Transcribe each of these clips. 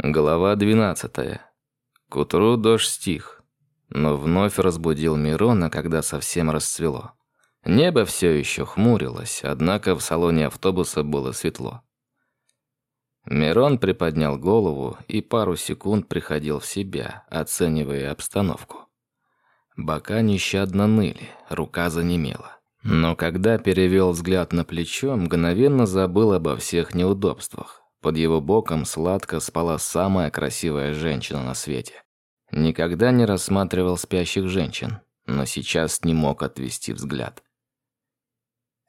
Глава 12. К утру дождь стих, но вновь разбудил Мирона, когда совсем расцвело. Небо все еще хмурилось, однако в салоне автобуса было светло. Мирон приподнял голову и пару секунд приходил в себя, оценивая обстановку. Бока нещадно ныли, рука занемела. Но когда перевел взгляд на плечо, мгновенно забыл обо всех неудобствах. Под его боком сладко спала самая красивая женщина на свете. Никогда не рассматривал спящих женщин, но сейчас не мог отвести взгляд.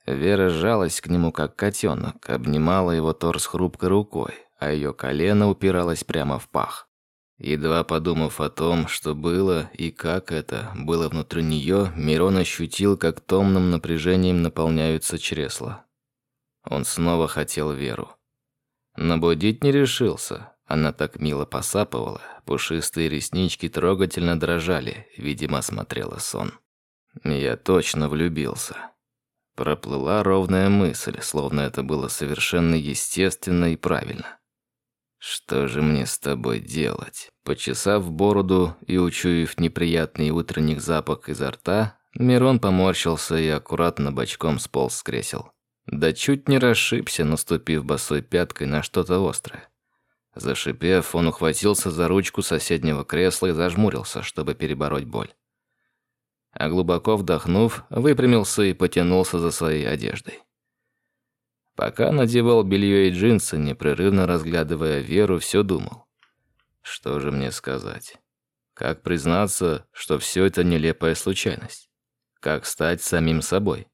Вера сжалась к нему как котенок, обнимала его торс хрупкой рукой, а ее колено упиралось прямо в пах. Едва подумав о том, что было и как это было внутри нее, Мирон ощутил, как томным напряжением наполняются чресла. Он снова хотел Веру. Но будить не решился. Она так мило посапывала, пушистые реснички трогательно дрожали, видимо, смотрела сон. Я точно влюбился. Проплыла ровная мысль, словно это было совершенно естественно и правильно. Что же мне с тобой делать? Почесав бороду и учуяв неприятный утренний запах изо рта, Мирон поморщился и аккуратно бочком сполз с кресел. Да чуть не расшибся, наступив босой пяткой на что-то острое. Зашипев, он ухватился за ручку соседнего кресла и зажмурился, чтобы перебороть боль. А глубоко вдохнув, выпрямился и потянулся за своей одеждой. Пока надевал белье и джинсы, непрерывно разглядывая Веру, все думал. Что же мне сказать? Как признаться, что все это нелепая случайность? Как стать самим собой?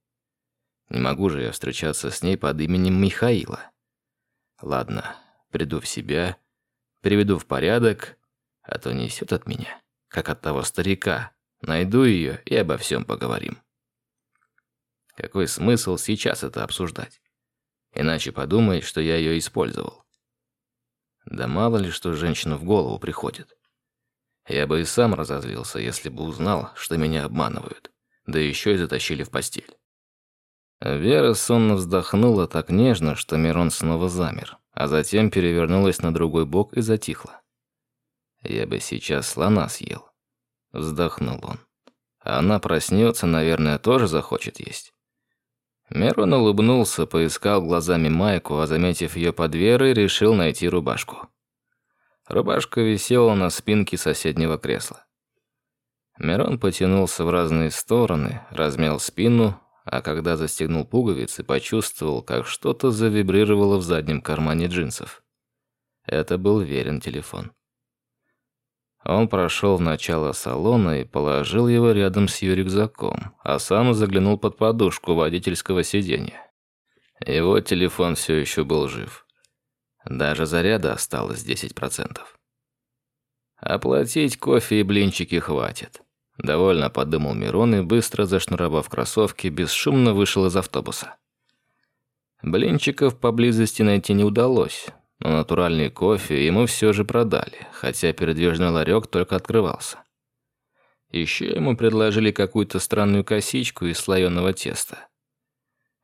Не могу же я встречаться с ней под именем Михаила. Ладно, приду в себя, приведу в порядок, а то несет от меня, как от того старика. Найду ее и обо всем поговорим. Какой смысл сейчас это обсуждать? Иначе подумает, что я ее использовал. Да мало ли, что женщина в голову приходит. Я бы и сам разозлился, если бы узнал, что меня обманывают. Да еще и затащили в постель. Вера сонно вздохнула так нежно, что Мирон снова замер, а затем перевернулась на другой бок и затихла. «Я бы сейчас слона съел», — вздохнул он. «А она проснется, наверное, тоже захочет есть». Мирон улыбнулся, поискал глазами майку, а заметив ее под Верой, решил найти рубашку. Рубашка висела на спинке соседнего кресла. Мирон потянулся в разные стороны, размял спину, а когда застегнул пуговицы, почувствовал, как что-то завибрировало в заднем кармане джинсов. Это был верен телефон. Он прошел в начало салона и положил его рядом с ее рюкзаком, а сам заглянул под подушку водительского сиденья. Его телефон все еще был жив. Даже заряда осталось 10%. Оплатить кофе и блинчики хватит. Довольно подумал Мирон и, быстро зашнуровав кроссовки, бесшумно вышел из автобуса. Блинчиков поблизости найти не удалось, но натуральный кофе ему все же продали, хотя передвижной ларек только открывался. Еще ему предложили какую-то странную косичку из слоеного теста.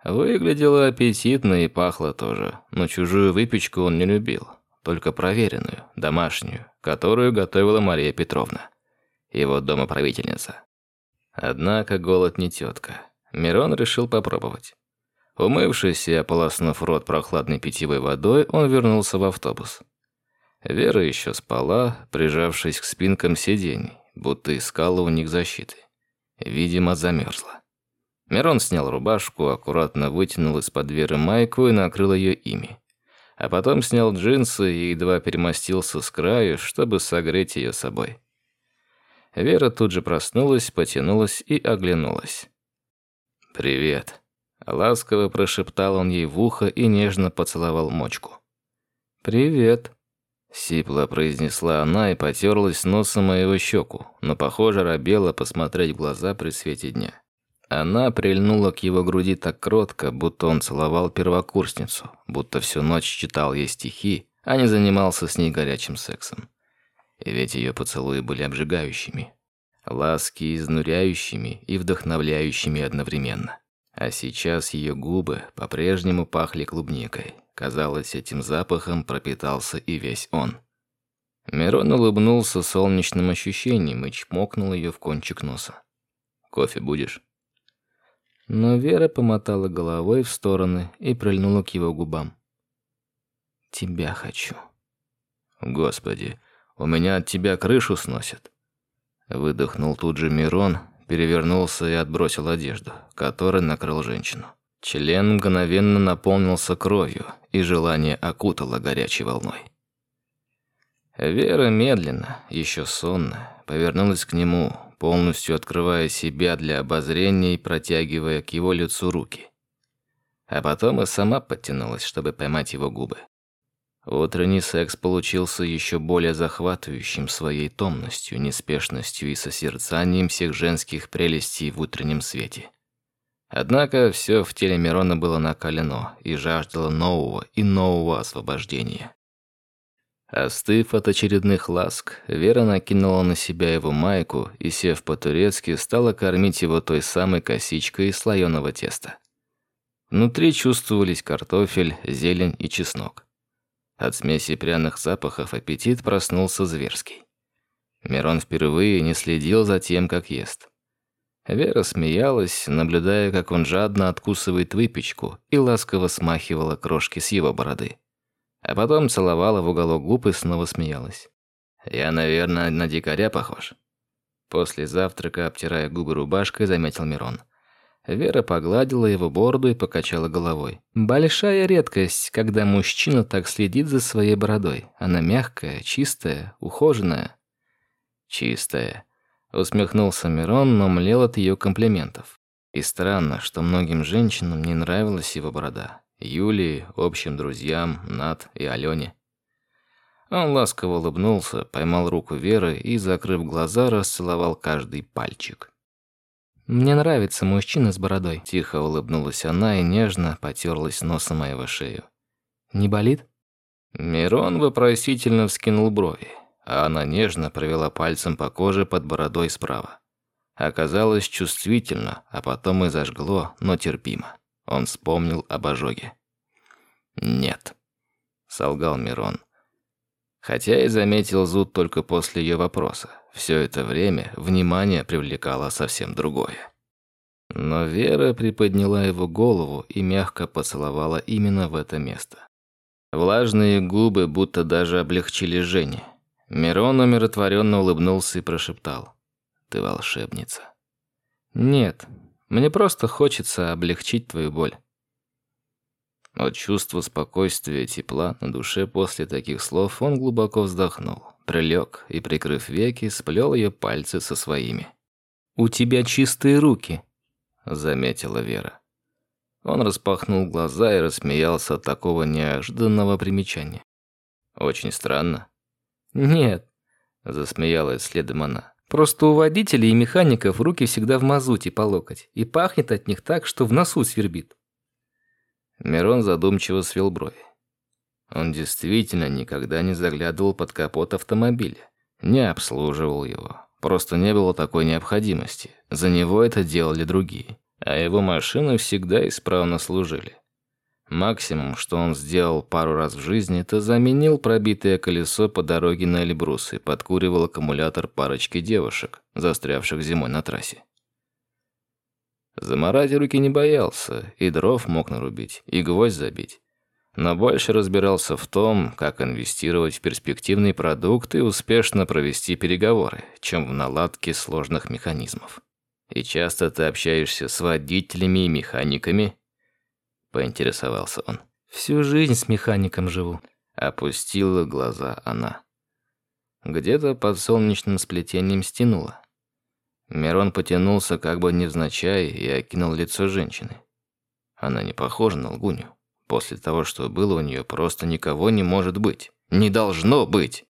Выглядело аппетитно и пахло тоже, но чужую выпечку он не любил, только проверенную, домашнюю, которую готовила Мария Петровна его домоправительница. Однако голод не тетка. Мирон решил попробовать. Умывшись и ополоснув рот прохладной питьевой водой, он вернулся в автобус. Вера еще спала, прижавшись к спинкам сидений, будто искала у них защиты. Видимо, замерзла. Мирон снял рубашку, аккуратно вытянул из-под Веры майку и накрыл ее ими. А потом снял джинсы и едва перемостился с краю, чтобы согреть ее собой. Вера тут же проснулась, потянулась и оглянулась. «Привет», — ласково прошептал он ей в ухо и нежно поцеловал мочку. «Привет», — сипло произнесла она и потерлась носом моего щеку, но, похоже, робела посмотреть в глаза при свете дня. Она прильнула к его груди так кротко, будто он целовал первокурсницу, будто всю ночь читал ей стихи, а не занимался с ней горячим сексом. Ведь ее поцелуи были обжигающими, ласки изнуряющими и вдохновляющими одновременно. А сейчас ее губы по-прежнему пахли клубникой. Казалось, этим запахом пропитался и весь он. Мирон улыбнулся солнечным ощущением и чмокнул ее в кончик носа. «Кофе будешь?» Но Вера помотала головой в стороны и прильнула к его губам. «Тебя хочу». «Господи, у меня от тебя крышу сносит». Выдохнул тут же Мирон, перевернулся и отбросил одежду, которой накрыл женщину. Член мгновенно наполнился кровью, и желание окутало горячей волной. Вера медленно, еще сонно, повернулась к нему, полностью открывая себя для обозрения и протягивая к его лицу руки. А потом и сама подтянулась, чтобы поймать его губы. Утренний секс получился еще более захватывающим своей томностью, неспешностью и созерцанием всех женских прелестей в утреннем свете. Однако все в теле Мирона было накалено и жаждало нового и нового освобождения. Остыв от очередных ласк, Вера накинула на себя его майку и, сев по-турецки, стала кормить его той самой косичкой из слоеного теста. Внутри чувствовались картофель, зелень и чеснок. От смеси пряных запахов аппетит проснулся зверский. Мирон впервые не следил за тем, как ест. Вера смеялась, наблюдая, как он жадно откусывает выпечку и ласково смахивала крошки с его бороды. А потом целовала в уголок губ и снова смеялась. «Я, наверное, на дикаря похож». После завтрака, обтирая губы рубашкой, заметил Мирон. Вера погладила его бороду и покачала головой. «Большая редкость, когда мужчина так следит за своей бородой. Она мягкая, чистая, ухоженная». «Чистая», — усмехнулся Мирон, но млел от ее комплиментов. И странно, что многим женщинам не нравилась его борода. Юлии, общим друзьям, Над и Алене. Он ласково улыбнулся, поймал руку Веры и, закрыв глаза, расцеловал каждый пальчик. «Мне нравится мужчина с бородой», – тихо улыбнулась она и нежно потерлась носом моего шею. «Не болит?» Мирон вопросительно вскинул брови, а она нежно провела пальцем по коже под бородой справа. Оказалось чувствительно, а потом и зажгло, но терпимо. Он вспомнил об ожоге. «Нет», — солгал Мирон. Хотя и заметил зуд только после ее вопроса. Все это время внимание привлекало совсем другое. Но Вера приподняла его голову и мягко поцеловала именно в это место. Влажные губы будто даже облегчили Жене. Мирон умиротворенно улыбнулся и прошептал. «Ты волшебница». «Нет, мне просто хочется облегчить твою боль». От чувства спокойствия и тепла на душе после таких слов он глубоко вздохнул, прилег и, прикрыв веки, сплел ее пальцы со своими. «У тебя чистые руки», — заметила Вера. Он распахнул глаза и рассмеялся от такого неожиданного примечания. «Очень странно». «Нет», — засмеялась следом она. Просто у водителей и механиков руки всегда в мазуте по локоть, и пахнет от них так, что в носу свербит. Мирон задумчиво свел брови. Он действительно никогда не заглядывал под капот автомобиля, не обслуживал его. Просто не было такой необходимости. За него это делали другие, а его машины всегда исправно служили. Максимум, что он сделал пару раз в жизни, это заменил пробитое колесо по дороге на Эльбрус и подкуривал аккумулятор парочки девушек, застрявших зимой на трассе. Заморать руки не боялся, и дров мог нарубить, и гвоздь забить. Но больше разбирался в том, как инвестировать в перспективный продукт и успешно провести переговоры, чем в наладке сложных механизмов. И часто ты общаешься с водителями и механиками, поинтересовался он. Всю жизнь с механиком живу. Опустила глаза она. Где-то под солнечным сплетением стянула. Мирон потянулся как бы невзначай и окинул лицо женщины. Она не похожа на лгунью. После того, что было у нее, просто никого не может быть. Не должно быть!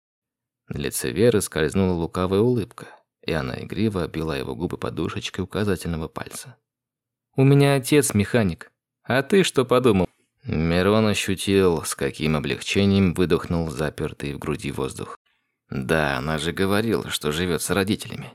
На лице Веры скользнула лукавая улыбка, и она игриво обила его губы подушечкой указательного пальца. «У меня отец механик», а ты что подумал?» Мирон ощутил, с каким облегчением выдохнул запертый в груди воздух. «Да, она же говорила, что живет с родителями».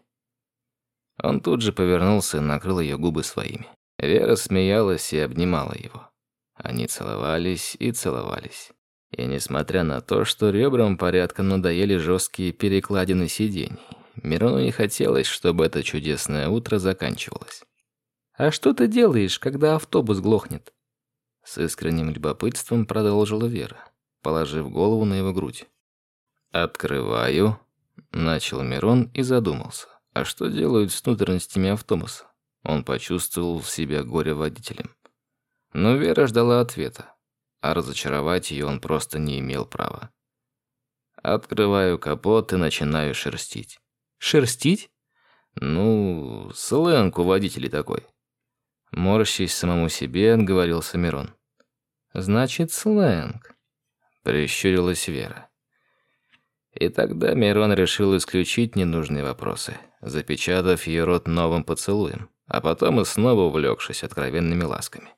Он тут же повернулся и накрыл ее губы своими. Вера смеялась и обнимала его. Они целовались и целовались. И несмотря на то, что ребрам порядком надоели жесткие перекладины сидений, Мирону не хотелось, чтобы это чудесное утро заканчивалось. «А что ты делаешь, когда автобус глохнет?» С искренним любопытством продолжила Вера, положив голову на его грудь. «Открываю», — начал Мирон и задумался. А что делают с внутренностями автобуса? Он почувствовал себя горе-водителем. Но Вера ждала ответа а разочаровать ее он просто не имел права. Открываю капот и начинаю шерстить. Шерстить? Ну, сленг у водителей такой. Морщись самому себе, говорил Самирон. Значит, сленг. Прищурилась Вера. И тогда Мирон решил исключить ненужные вопросы, запечатав ее рот новым поцелуем, а потом и снова увлекшись откровенными ласками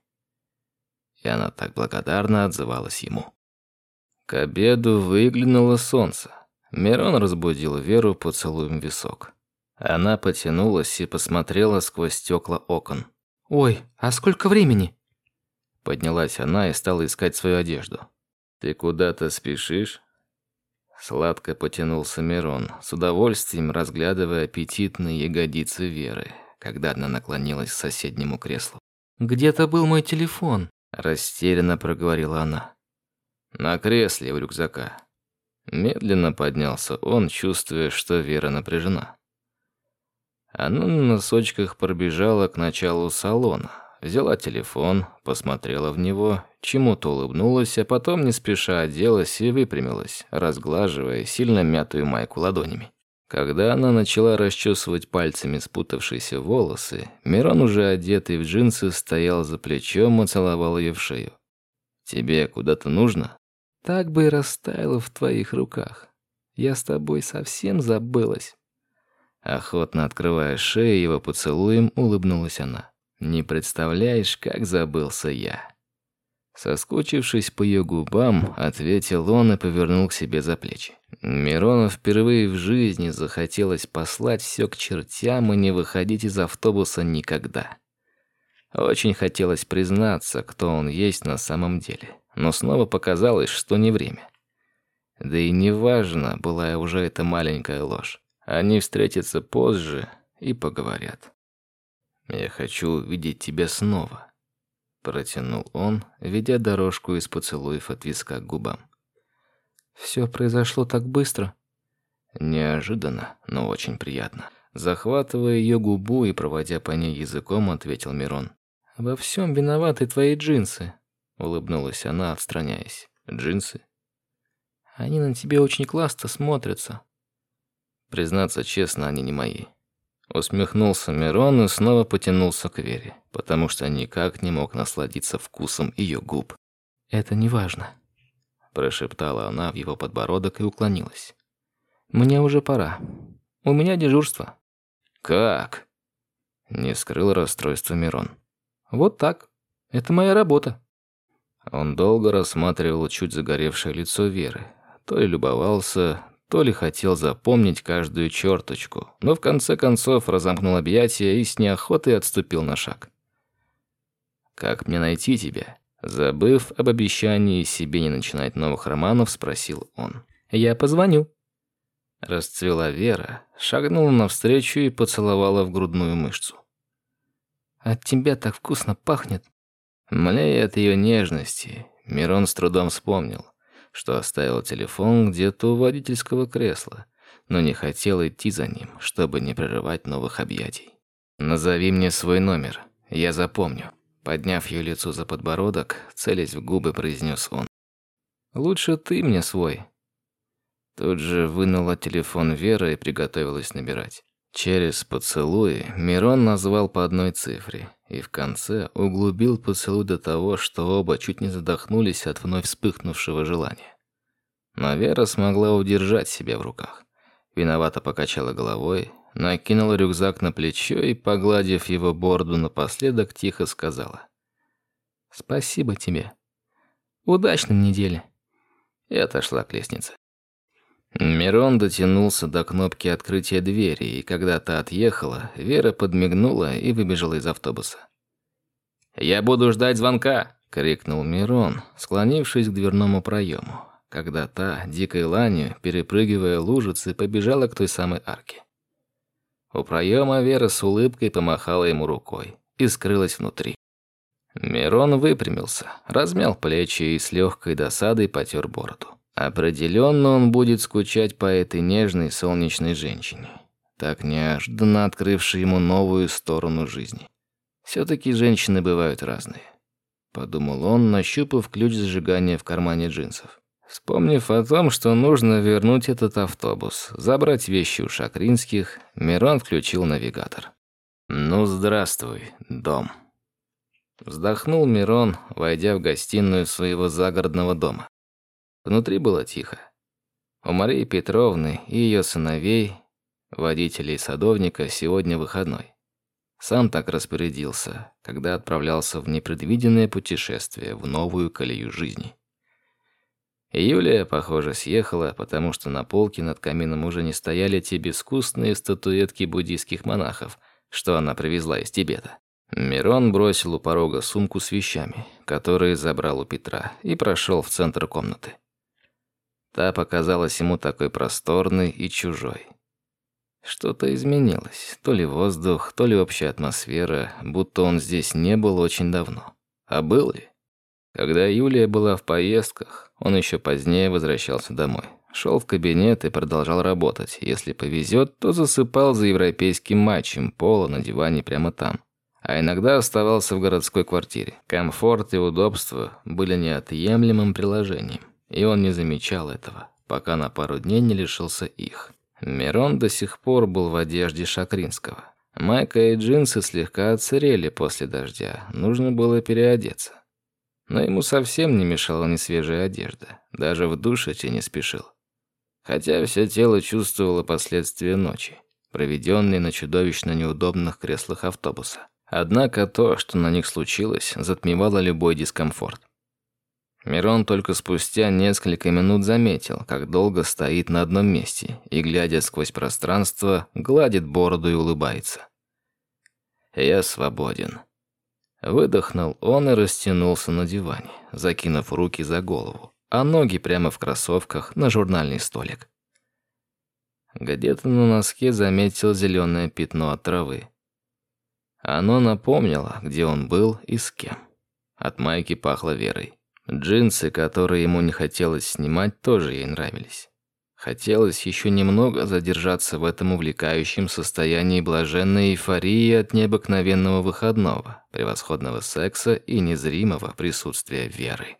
и она так благодарно отзывалась ему. К обеду выглянуло солнце. Мирон разбудил Веру поцелуем висок. Она потянулась и посмотрела сквозь стекла окон. «Ой, а сколько времени?» Поднялась она и стала искать свою одежду. «Ты куда-то спешишь?» Сладко потянулся Мирон, с удовольствием разглядывая аппетитные ягодицы Веры, когда она наклонилась к соседнему креслу. «Где-то был мой телефон», Растерянно проговорила она. На кресле у рюкзака. Медленно поднялся он, чувствуя, что Вера напряжена. Она на носочках пробежала к началу салона, взяла телефон, посмотрела в него, чему-то улыбнулась, а потом не спеша оделась и выпрямилась, разглаживая сильно мятую майку ладонями. Когда она начала расчесывать пальцами спутавшиеся волосы, Мирон, уже одетый в джинсы, стоял за плечом и целовал ее в шею. «Тебе куда-то нужно?» «Так бы и растаяло в твоих руках. Я с тобой совсем забылась». Охотно открывая шею его поцелуем, улыбнулась она. «Не представляешь, как забылся я». Соскучившись по ее губам, ответил он и повернул к себе за плечи. Мирону впервые в жизни захотелось послать все к чертям и не выходить из автобуса никогда. Очень хотелось признаться, кто он есть на самом деле, но снова показалось, что не время. Да и неважно, была уже эта маленькая ложь. Они встретятся позже и поговорят. «Я хочу увидеть тебя снова», — протянул он, ведя дорожку из поцелуев от виска к губам. Все произошло так быстро. Неожиданно, но очень приятно. Захватывая ее губу и проводя по ней языком, ответил Мирон. «Во всем виноваты твои джинсы», — улыбнулась она, отстраняясь. «Джинсы?» «Они на тебе очень классно смотрятся». «Признаться честно, они не мои». Усмехнулся Мирон и снова потянулся к Вере, потому что никак не мог насладиться вкусом ее губ. «Это не важно», прошептала она в его подбородок и уклонилась. Мне уже пора. У меня дежурство. Как? Не скрыл расстройство Мирон. Вот так. Это моя работа. Он долго рассматривал чуть загоревшее лицо Веры. То ли любовался, то ли хотел запомнить каждую черточку, но в конце концов разомкнул объятия и с неохотой отступил на шаг. «Как мне найти тебя?» Забыв об обещании себе не начинать новых романов, спросил он. «Я позвоню». Расцвела Вера, шагнула навстречу и поцеловала в грудную мышцу. «От тебя так вкусно пахнет». Млея от ее нежности, Мирон с трудом вспомнил, что оставил телефон где-то у водительского кресла, но не хотел идти за ним, чтобы не прерывать новых объятий. «Назови мне свой номер, я запомню». Подняв ее лицо за подбородок, целясь в губы, произнес он. «Лучше ты мне свой». Тут же вынула телефон Вера и приготовилась набирать. Через поцелуи Мирон назвал по одной цифре и в конце углубил поцелуй до того, что оба чуть не задохнулись от вновь вспыхнувшего желания. Но Вера смогла удержать себя в руках. Виновато покачала головой, накинула рюкзак на плечо и, погладив его борду напоследок, тихо сказала. «Спасибо тебе. Удачной недели». И отошла к лестнице. Мирон дотянулся до кнопки открытия двери, и когда та отъехала, Вера подмигнула и выбежала из автобуса. «Я буду ждать звонка!» — крикнул Мирон, склонившись к дверному проему. когда та, дикой ланью, перепрыгивая лужицы, побежала к той самой арке. У проема Вера с улыбкой помахала ему рукой и скрылась внутри. Мирон выпрямился, размял плечи и с легкой досадой потер бороду. Определенно он будет скучать по этой нежной солнечной женщине, так неожиданно открывшей ему новую сторону жизни. Все-таки женщины бывают разные. Подумал он, нащупав ключ зажигания в кармане джинсов. Вспомнив о том, что нужно вернуть этот автобус, забрать вещи у Шакринских, Мирон включил навигатор. «Ну, здравствуй, дом». Вздохнул Мирон, войдя в гостиную своего загородного дома. Внутри было тихо. У Марии Петровны и ее сыновей, водителей и садовника, сегодня выходной. Сам так распорядился, когда отправлялся в непредвиденное путешествие в новую колею жизни. Юлия, похоже, съехала, потому что на полке над камином уже не стояли те безвкусные статуэтки буддийских монахов, что она привезла из Тибета. Мирон бросил у порога сумку с вещами, которые забрал у Петра, и прошел в центр комнаты. Та показалась ему такой просторной и чужой. Что-то изменилось, то ли воздух, то ли общая атмосфера, будто он здесь не был очень давно. А был ли? Когда Юлия была в поездках, он еще позднее возвращался домой. Шел в кабинет и продолжал работать. Если повезет, то засыпал за европейским матчем пола на диване прямо там. А иногда оставался в городской квартире. Комфорт и удобство были неотъемлемым приложением. И он не замечал этого, пока на пару дней не лишился их. Мирон до сих пор был в одежде Шакринского. Майка и джинсы слегка отсырели после дождя. Нужно было переодеться. Но ему совсем не мешала ни свежая одежда. Даже в душ идти не спешил. Хотя все тело чувствовало последствия ночи, проведенной на чудовищно неудобных креслах автобуса. Однако то, что на них случилось, затмевало любой дискомфорт. Мирон только спустя несколько минут заметил, как долго стоит на одном месте и, глядя сквозь пространство, гладит бороду и улыбается. «Я свободен», Выдохнул он и растянулся на диване, закинув руки за голову, а ноги прямо в кроссовках на журнальный столик. Где-то на носке заметил зеленое пятно от травы. Оно напомнило, где он был и с кем. От майки пахло Верой. Джинсы, которые ему не хотелось снимать, тоже ей нравились. Хотелось еще немного задержаться в этом увлекающем состоянии блаженной эйфории от необыкновенного выходного, превосходного секса и незримого присутствия веры.